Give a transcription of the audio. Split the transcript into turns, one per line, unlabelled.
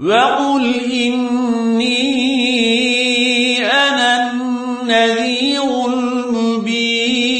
وقل إني أنا النذير المبين